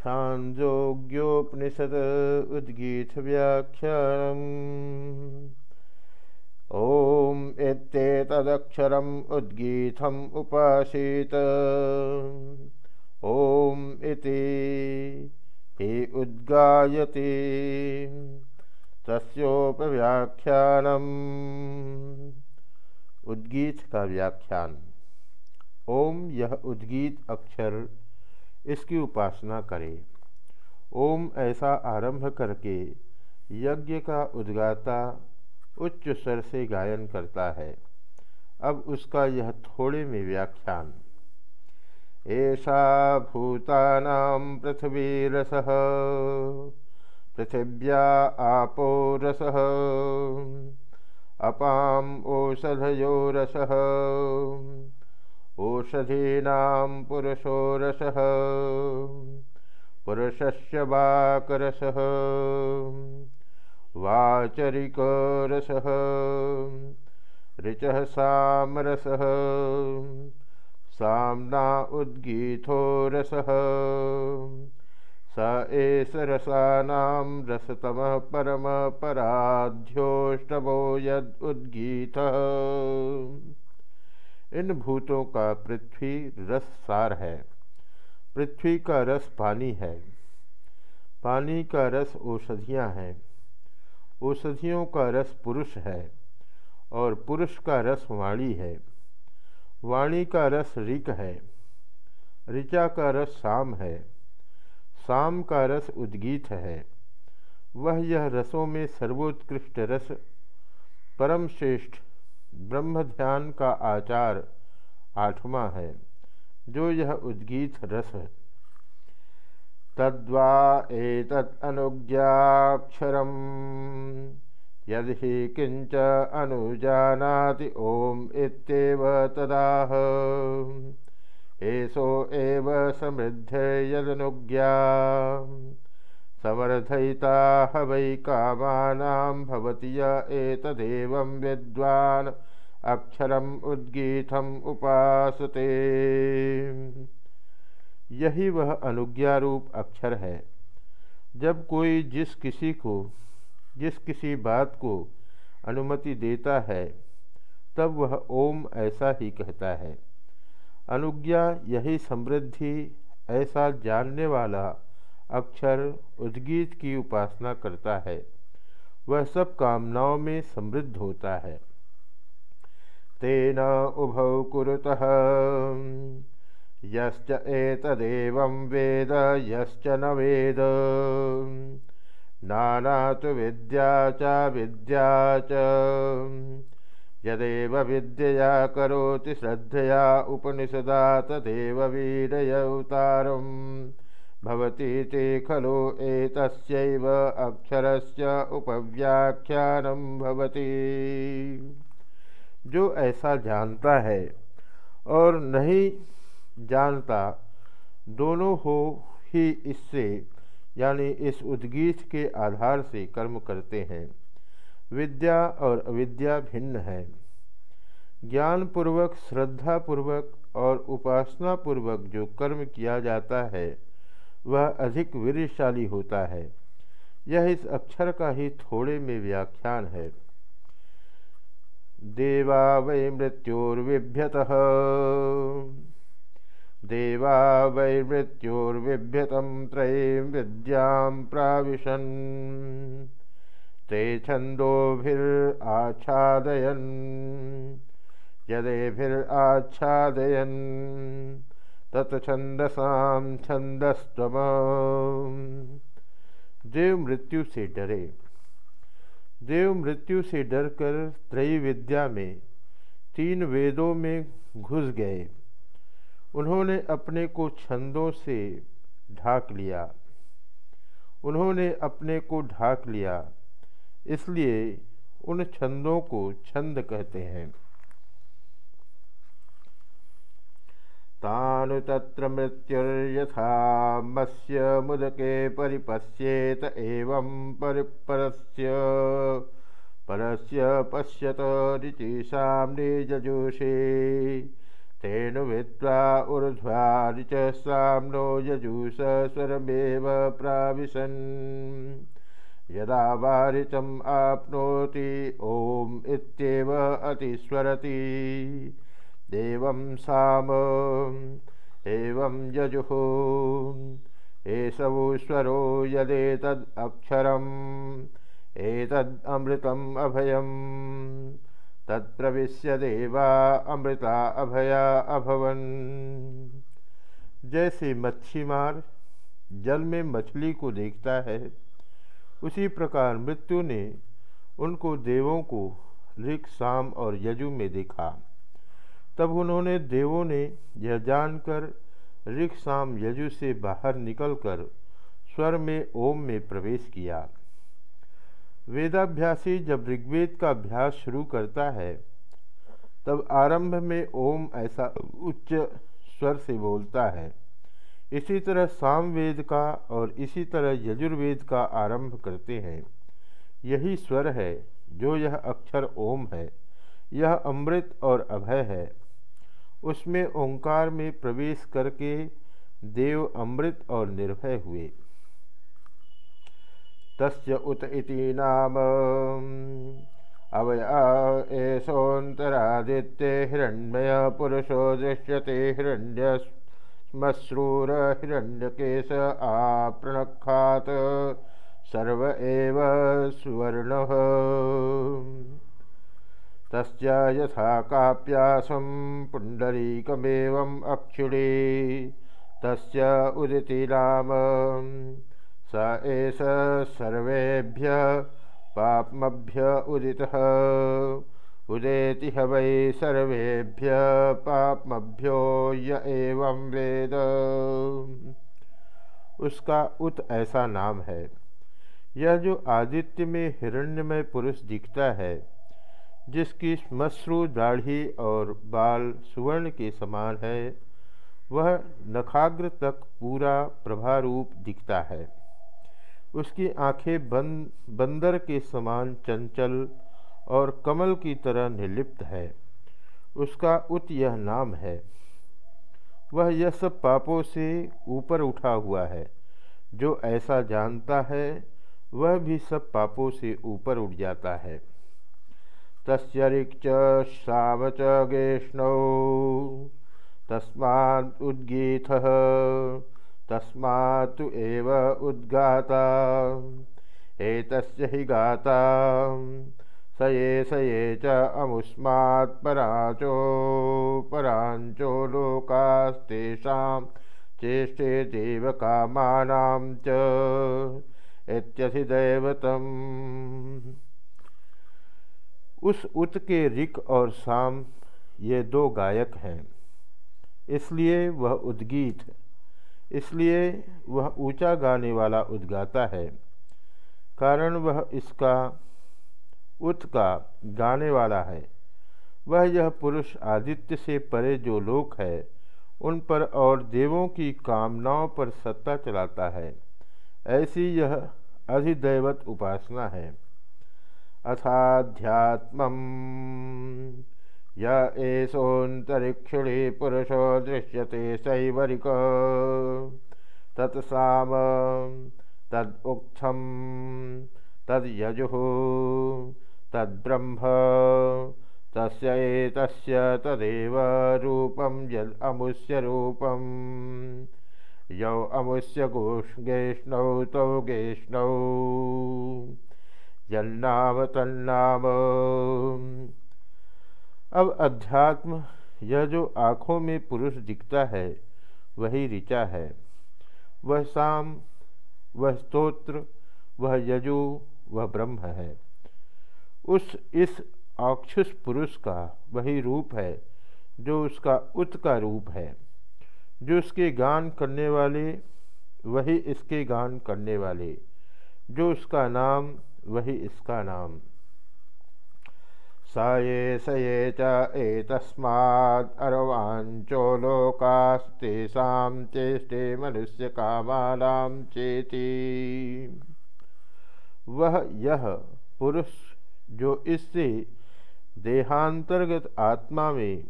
छान्दोग्योपनिषद उद्गीतव्याख्यानम् ॐ इत्येतदक्षरम् उद्गीतम् उपासीत। ॐ इति हि उद्गायति। तस्योपव्याख्यानम् उद्गीत का व्याख्यान। ओम यह उद्गीत अक्षर इसकी उपासना करें। ओम ऐसा आरंभ करके यज्ञ का उद्गाता उच्च स्वर से गायन करता है। अब उसका यह थोड़े में व्याख्यान। ऐसा भूतानाम पृथ्वी रस, पृथिव्या आपो रस, अपाम ओषधयो रस। ओषधीना पुरुषो रसः पुरुषस्य वाकरसः। वाचरिकरसः। ऋचः सामरसः। साम्ना उद्गीथो रसः स एष रसानां रसतमः परमपराध्योष्टमो यदुद्गीतः इन भूतों का पृथ्वी रस सार है। पृथ्वी का रस पानी है। पानी का रस औषधियाँ हैं। औषधियों का रस पुरुष है और पुरुष का रस वाणी है। वाणी का रस ऋक है। ऋचा का रस शाम है। शाम का रस उद्गीत है। वह यह रसों में सर्वोत्कृष्ट रस परम श्रेष्ठ ब्रह्म ध्यान का आचार आठवां है, जो यह उद्गीत रस है। तद्वा एतदनुज्ञाक्षरम यदि किंच अनुजानाति ओम इत्येव तदाह। एसो एव समृद्ध यदनुज्ञा समर्थयिता वै कामानां भवति य एतदेवं विद्वान्। उपासते। यही वह अनुज्ञा रूप अक्षर है। जब कोई जिस किसी को, जिस किसी बात को अनुमति देता है, तब वह ओम ऐसा ही कहता है। अनुज्ञा यही समृद्धि, ऐसा जानने वाला अक्षर उद्गीत की उपासना करता है। वह सब कामनाओं में समृद्ध होता है। तेन उभौ कुरुतः, यश्च एतदेवं वेद, यश्च न वेद। नाना तो विद्या च विद्या च। यदेव विद्यया करोति श्रद्धया उपनिषदा, तदेव वीरयवतारम् भवती ते खलु एतस्यैव अक्षरस्य उपव्याख्यानं भवति। जो ऐसा जानता है और नहीं जानता, दोनों हो ही इससे, यानी इस उद्गीत के आधार से कर्म करते हैं। विद्या और अविद्या भिन्न है। ज्ञानपूर्वक, श्रद्धापूर्वक और उपासनापूर्वक जो कर्म किया जाता है वह अधिक वीरशाली होता है। यह इस अक्षर का ही थोड़े में व्याख्यान है। देवा वै मृत्योर्विभ्यत। देवा वै मृत्योर्विभ्यत त्रयीं विद्यां प्राविशन्। ते छन्दोभिराच्छादयन्। यदेभिराच्छादयन्। तत्छंदसाम छंदस्तम देव मृत्यु से डरे। देव मृत्यु से डरकर त्रयी विद्या में, तीन वेदों में घुस गए। उन्होंने अपने को छंदों से ढाक लिया। उन्होंने अपने को ढाक लिया। इसलिए उन छंदों को छंद कहते हैं। तानु तत्र मृत्युर्यथामस्य मुदके परिपश्येत एवं परिपरस्य। परस्य पश्यत ऋचिषां निजजुषे। तेन वित्वा ऊर्ध्वारि च साम्नो यजूष स्वरमेव प्राविशन्। यदा वारिचम् आपनोति ॐ इत्येव अतिस्वरति देवं साम, एवं यजुः, एषवु स्वरो यदेतद् अक्षरम् एतदमृतम् अभयम्। तत्प्रविश्य देवा अमृता अभया अभवन। जैसे मच्छीमार जल में मछली को देखता है, उसी प्रकार मृत्यु ने उनको देवों को ऋख शाम और यजु में देखा। तब उन्होंने देवों ने यह जानकर शाम यजु से बाहर निकलकर स्वर में, ओम में प्रवेश किया। वेदाभ्यासी जब ऋग्वेद का अभ्यास शुरू करता है, तब आरंभ में ओम ऐसा उच्च स्वर से बोलता है। इसी तरह सामवेद का और इसी तरह यजुर्वेद का आरंभ करते हैं। यही स्वर है, जो यह अक्षर ओम है। यह अमृत और अभय है। उसमें ओंकार में प्रवेश करके देव अमृत और निर्भय हुए। तस्य उत इति नाम, अवय एषोऽन्तरादित्ये हिरण्मय पुरुषो दृश्यते हिरण्य हिरण्यकेश आपृणखात् सर्व एव सुवर्णः। तस्य यथा काप्यासं पुण्डरीकमेवम् अक्षिणे तस्य उदिति नाम। स एष सर्वेभ्य पाप्मभ्य उदितः। उदेति ह वै सर्वेभ्य पाप्मभ्यो य एवं वेद। उसका उत ऐसा नाम है। यह जो आदित्य में हिरण्यमय पुरुष दिखता है जिसकी मश्रु, दाढ़ी और बाल सुवर्ण के समान है, वह नखाग्र तक पूरा प्रभारूप दिखता है। उसकी आँखें बंद, बंदर के समान चंचल और कमल की तरह निर्लिप्त है। उसका उत यह नाम है। वह यह सब पापों से ऊपर उठा हुआ है। जो ऐसा जानता है, वह भी सब पापों से ऊपर उठ जाता है। तस्य रिच्च श्राव च गेष्णो तस्माद् उद्गीतः तस्मात्तु एव उद्गाता। एतस्य हि गाता। सये सये च अमुस्मात् पराचो पराञ्चो लोकास्तेषां चेष्टे देवकामानां च इत्यधिदैवतम् उस उत के रिक और शाम ये दो गायक हैं। इसलिए वह उद्गीत, इसलिए वह ऊँचा गाने वाला उद्गाता है। कारण वह इसका, उत का गाने वाला है। वह यह पुरुष आदित्य से परे जो लोक है, उन पर और देवों की कामनाओं पर सत्ता चलाता है। ऐसी यह अधिदैवत उपासना है। अथाध्यात्म। य एषोऽन्तरिक्षिणी पुरुषो दृश्यते सैवरिक तत्साम तदुक्थं तद्यजुः तद्ब्रह्म तस्य एतस्य तदेव रूपं यदमुष्य रूपं यौ अमुष्य गोष्गेष्णौ तौ गेष्णौ यन्नाम तन्नाम अब अध्यात्म, यह जो आँखों में पुरुष दिखता है, वही ऋचा है। वह शाम वह स्तोत्र, वह यजु, वह ब्रह्म है। उस, इस अक्षुष पुरुष का वही रूप है, जो उसका उत का रूप है। जो उसके गान करने वाले, वही इसके गान करने वाले। जो उसका नाम वही इसका नाम। स ये स ये च एतस्मादर्वाञ्चो लोकास्तेषां चेष्टे मनुष्यकामानां चेति। वह यह पुरुष जो इससे देहांतर्गत आत्मा में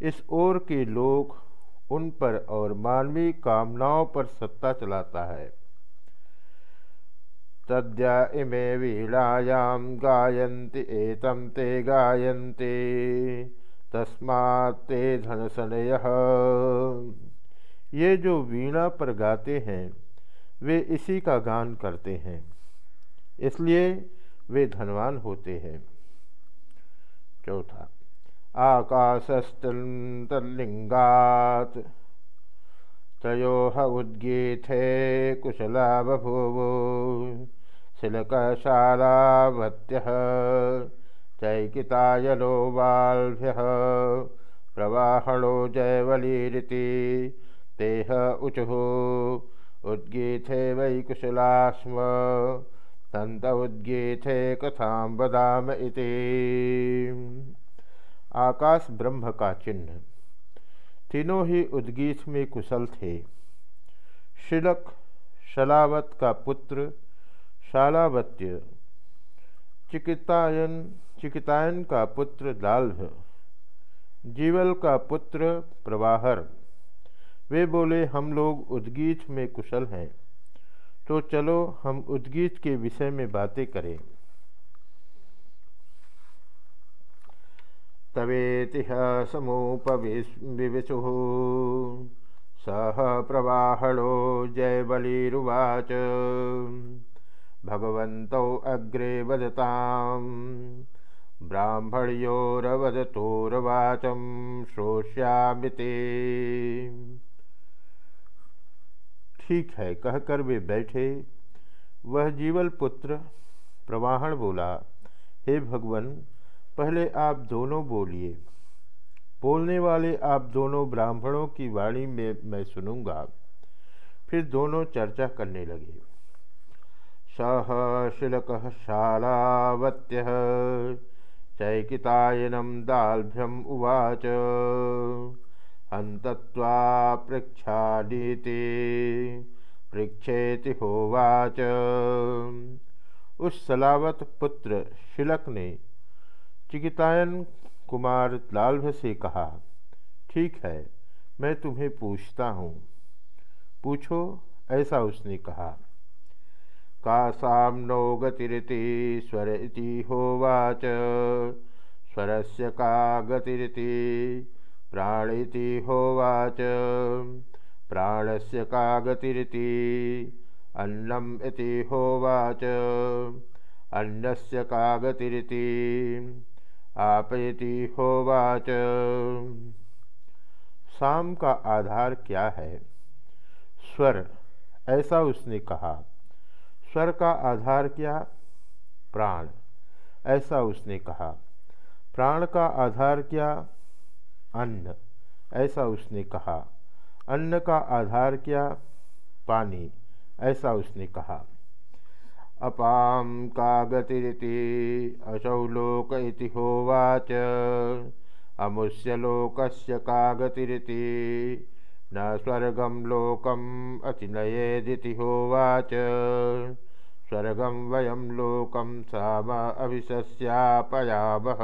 इस ओर के लोग उन पर और मानवीय कामनाओं पर सत्ता चलाता है। तद्या इमे वीणायाम गायन्ति एतम ते गायन्ति। तस्मात्ते धन सनय ये जो वीणा पर गाते हैं, वे इसी का गान करते हैं। इसलिए वे धनवान होते हैं। चौथा आकाशस्तलिंगात त्रयो उद्गीथे कुशला बभूव शिलकशालावत्य चैकितायलो बाल्भ्य प्रवाहणो जयवलीरिति, तेह उचुः। उद्गीथे वै कुशला स्म तंत उद्गीथे कथां वदाम इति। आकाश ब्रह्म का चिन्ह। तीनों ही उद्गीत में कुशल थे। शिलक, शलावत का पुत्र, शालावत्य, चिकितायन चिकितायन का पुत्र दाल्भ, जीवल का पुत्र प्रवाहर। वे बोले, हम लोग उद्गीत में कुशल हैं तो चलो हम उद्गीत के विषय में बातें करें। तवेतिह समुपविविशुः सह प्रवाहणो जयबलिरुवाच। भगवन्तौ अग्रे वदताम्। ब्राह्मण्योरवदतोर्वाचं श्रोष्यामि ठीक है, कहकर वे बैठे। वह जीवल पुत्र प्रवाहण बोला, हे भगवान पहले आप दोनों बोलिए। बोलने वाले आप दोनों ब्राह्मणों की वाणी में मैं सुनूँगा। फिर दोनों चर्चा करने लगे। सह शिलक शालावत्य चैकितायनम दाल्भ्यम उवाच। हंतत्वा पृक्षानीति पृक्षेति होवाच। उस सलावत पुत्र शिलक ने चिकितायन कुमार लाल्भ से कहा, ठीक है, मैं तुम्हें पूछता हूँ। पूछो, ऐसा उसने कहा। का सामनो गतिरिति स्वर इति होवाच स्वर से का गतिरिति प्राणिति होवाच प्राणस्य का गतिरिति अन्नम इति होवाच अन्नस्य का गतिरिति आपयति होवाच शाम का आधार क्या है? स्वर, ऐसा उसने कहा। स्वर का आधार क्या? प्राण, ऐसा उसने कहा। प्राण का आधार क्या? अन्न, ऐसा उसने कहा। अन्न का आधार क्या? पानी, ऐसा उसने कहा। अपाम का गतिरिति असौ लोक इति होवाच। अमुष्य लोकस्य का गतिरिति न स्वर्गम लोकम अतिनयेदिति होवाच। स्वर्गम वयम लोकम साम अभिशस्यापयावह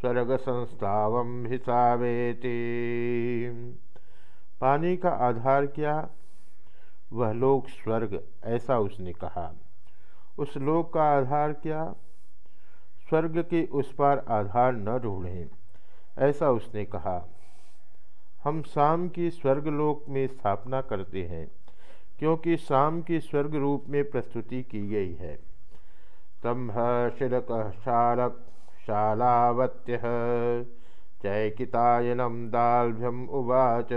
स्वर्ग संस्थाव हिसावेति। पानी का आधार क्या? वह लोक स्वर्ग, ऐसा उसने कहा। उस लोक का आधार क्या? स्वर्ग के उस पार आधार न ढूंढें, ऐसा उसने कहा। हम शाम की स्वर्गलोक में स्थापना करते हैं, क्योंकि शाम की स्वर्ग रूप में प्रस्तुति की गई है। तम्भ शिलक शालक शालावत्य चैकितायनम दाल्भ्यम उवाच।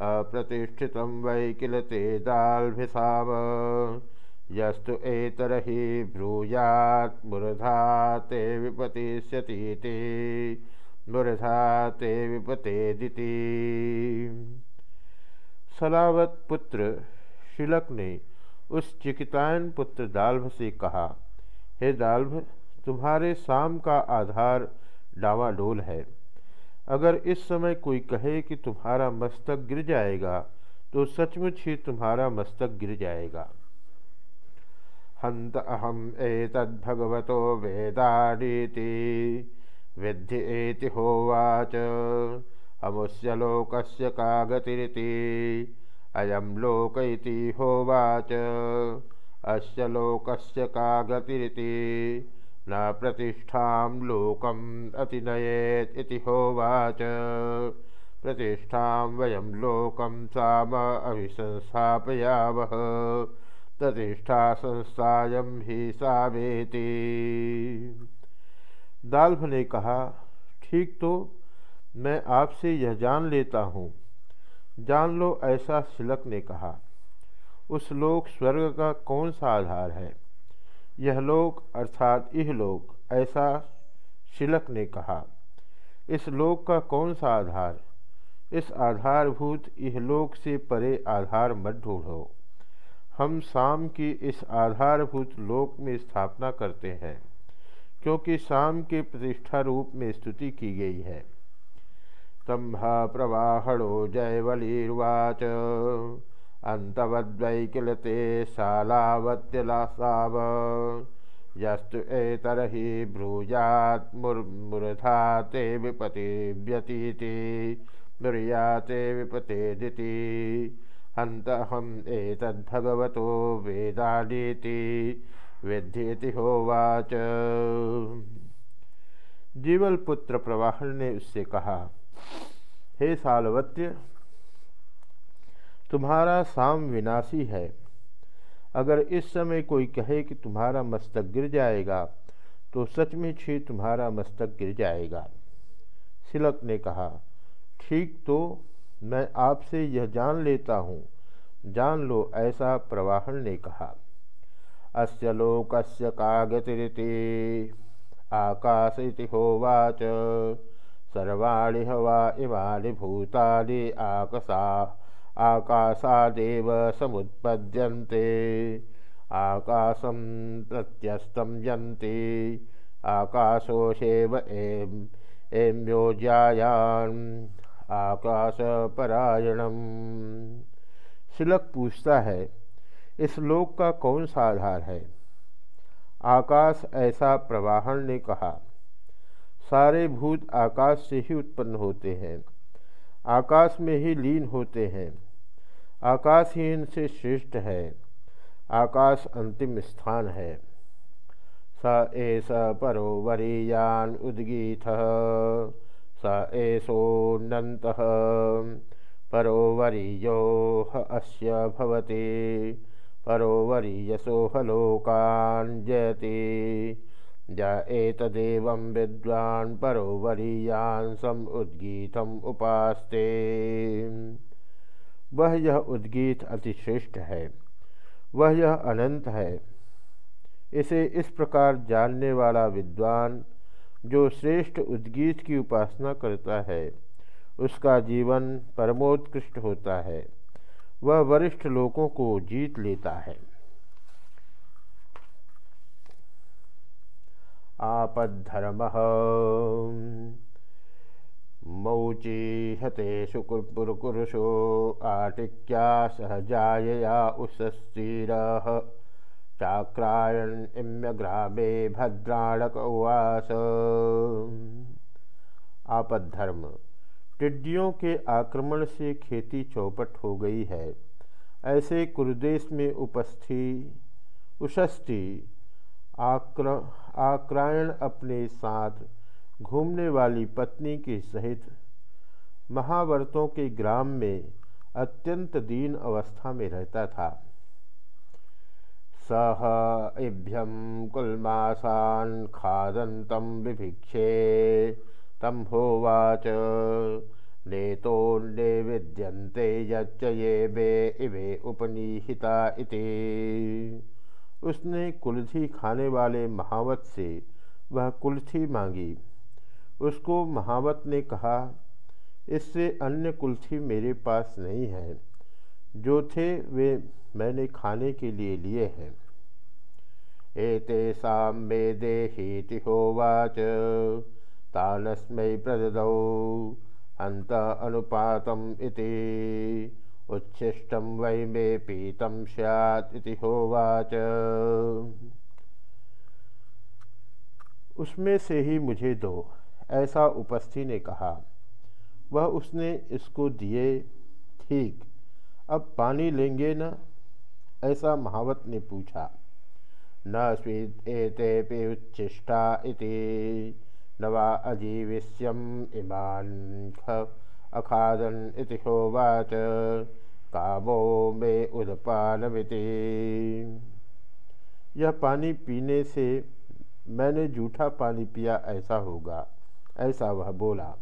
अप्रतिष्ठित वै किल ते दाल्भिसाम। यस्तु एतरहि ब्रूयात् मूर्धा ते विपतिष्यतीति मूर्धा ते विपतेदिति। सलावत पुत्र शिलक ने उस चिकितायन पुत्र दाल्भ से कहा, हे दाल्भ, तुम्हारे शाम का आधार डावाडोल है। अगर इस समय कोई कहे कि तुम्हारा मस्तक गिर जाएगा तो सचमुच ही तुम्हारा मस्तक गिर जाएगा। हंत अहम एतद्भगवतो वेदानीति विद्धि होवाच। अमुष्य लोकस्य का गतिरिति अयम लोक इति होवाच। अस्य लोकस्य का गतिरिति न प्रतिष्ठां लोकम् अतिनयेत् इति होवाच। प्रतिष्ठां वयं लोकं साम अभिसंस्थापयावः। प्रतिष्ठा संस्थायम ही सावेति। दाल्भ ने कहा, ठीक तो मैं आपसे यह जान लेता हूँ। जान लो ऐसा शिलक ने कहा, उस लोक स्वर्ग का कौन सा आधार है? यह लोक अर्थात यह लोक, ऐसा शिलक ने कहा। इस लोक का कौन सा आधार? इस आधारभूत इहलोक से परे आधार मत ढूंढो। हम शाम की इस आधारभूत लोक में स्थापना करते हैं, क्योंकि शाम के प्रतिष्ठा रूप में स्तुति की गई है। तंभा प्रवाहणो जयवलीर्वाच। अंतवद्वै किल ते शालावत्यलासाव। यस्तु एतरहि ब्रूजात् मुर्मूर्धा ते विपति व्यतीति दुर्याते विपतेदिति हन्तहम् एतद्भगवतो वेदानीति विध्येति होवाच। जीवल पुत्र प्रवाहन ने उससे कहा, हे सालवत्य तुम्हारा साम विनाशी है। अगर इस समय कोई कहे कि तुम्हारा मस्तक गिर जाएगा तो सचमुच ही तुम्हारा मस्तक गिर जाएगा। सिलक ने कहा, ठीक तो मैं आपसे यह जान लेता हूँ। जान लो, ऐसा प्रवाहन ने कहा। अस्य लोकस्य का गतिरिति आकाश इति होवाच। सर्वाणि हवा इमानि भूतानि आकसा। आकाशादेव समुत्पद्यन्ते। आकाशं प्रत्यस्तं यन्ति। आकाशोषेव एम एम्योज्यायान् आकाशपरायणम। शिलक पूछता है, इस लोक का कौन सा आधार है? आकाश ऐसा प्रवाहन ने कहा, सारे भूत आकाश से ही उत्पन्न होते हैं। आकाश में ही लीन होते हैं। आकाश ही इनसे श्रेष्ठ है, आकाश अंतिम स्थान है। स एस परो वरीयान उद्गीत स एषोन्नन्तः परोवरीयोः अस्य भवति परोवरीयसोह लोकान् जयति। ज एतदेवं विद्वान् परोवरीयान् सम उद्गीतम उपास्ते। वह यह उद्गीत अतिश्रेष्ठ है, वह यह अनंत है। इसे इस प्रकार जानने वाला विद्वान जो श्रेष्ठ उद्गीत की उपासना करता है, उसका जीवन परमोत्कृष्ट होता है, वह वरिष्ठ लोगों को जीत लेता है। आपद्धर्म मौची हते शुकुरपुरकुरुषो आटिक्या सहजायया उस्तीर चाक्रायण इम्यग्रामे भद्राणक उवास आपद्धर्म। टिड्डियों के आक्रमण से खेती चौपट हो गई है। ऐसे कुरुदेश में उपस्थि उशस्ति, आक्र आक्रायण अपने साथ घूमने वाली पत्नी के सहित महावर्तों के ग्राम में अत्यंत दीन अवस्था में रहता था। सह इभ्यम कुलमासान खादंतम विभिक्षे तम होवाच। नेतोन्ने विद्यन्ते यच्च ये बे इवे उपनिहिता इति। उसने कुलथी खाने वाले महावत से वह कुलथी मांगी। उसको महावत ने कहा, इससे अन्य कुल्थी मेरे पास नहीं है। जो थे वे मैंने खाने के लिए लिए हैं। एतेषा मे देहीति होवाच तानस्मै प्रददौ अंत अनुपातम इति। उच्छिष्टम वै मे पीतम स्यात् इति होवाच उसमें से ही मुझे दो। ऐसा उपस्थि ने कहा। वह उसने इसको दिए, ठीक, अब पानी लेंगे न? ऐसा महावत ने पूछा। न स्वीत एते उच्छिष्टा इति नवा अजीविष्यम इमान अखादन इति होवाच, कामो में यह पानी पीने से मैंने जूठा पानी पिया ऐसा होगा। ऐसा वह बोला।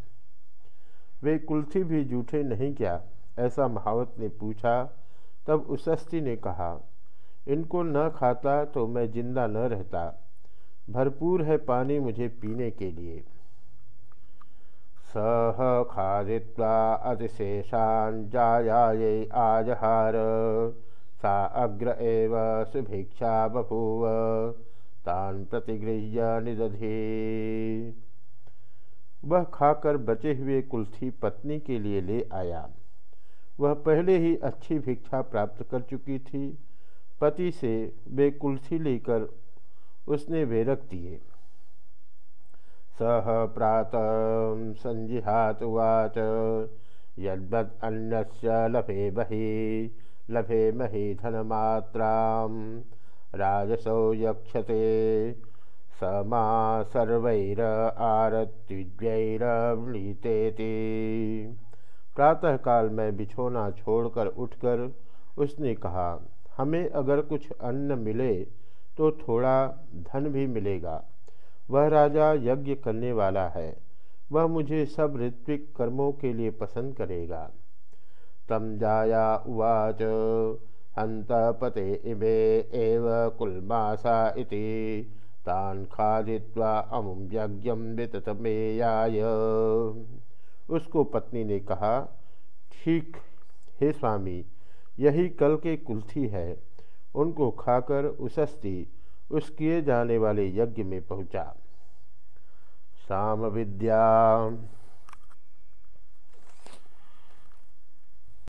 वे कुल्थी भी जूठे नहीं क्या? ऐसा महावत ने पूछा। तब उसस्ती ने कहा, इनको न खाता तो मैं ज़िंदा न रहता। भरपूर है पानी मुझे पीने के लिए। सह खादित्वा अतिशेषान जायाये आजहार। सा अग्र एव सुभिक्षा बभूव। तान प्रतिगृह्य निदधे। वह खाकर बचे हुए कुल्थी पत्नी के लिए ले आया। वह पहले ही अच्छी भिक्षा प्राप्त कर चुकी थी। पति से वे कुल्थी लेकर उसने वे रख दिए। सह प्रात संजिहात उवाच, यद्वद अन्नस्य लभे बही, लभे मही धनमात्रा राजसौ यक्षते। स मा सर्वैर आरत्युज्ञैरवृतेति प्रातःकाल में बिछोना छोड़कर उठकर उसने कहा, हमें अगर कुछ अन्न मिले तो थोड़ा धन भी मिलेगा। वह राजा यज्ञ करने वाला है। वह मुझे सब ऋत्विक कर्मों के लिए पसंद करेगा तम जाया उवाच हंत पते इमे एव कुलमासा इति। तान खादित्वा अमुम यज्ञम विततमेयाय उसको पत्नी ने कहा, ठीक, हे स्वामी, यही कल के कुल्थी है। उनको खाकर उसस्ती, उस किए जाने वाले यज्ञ में पहुँचा। साम विद्या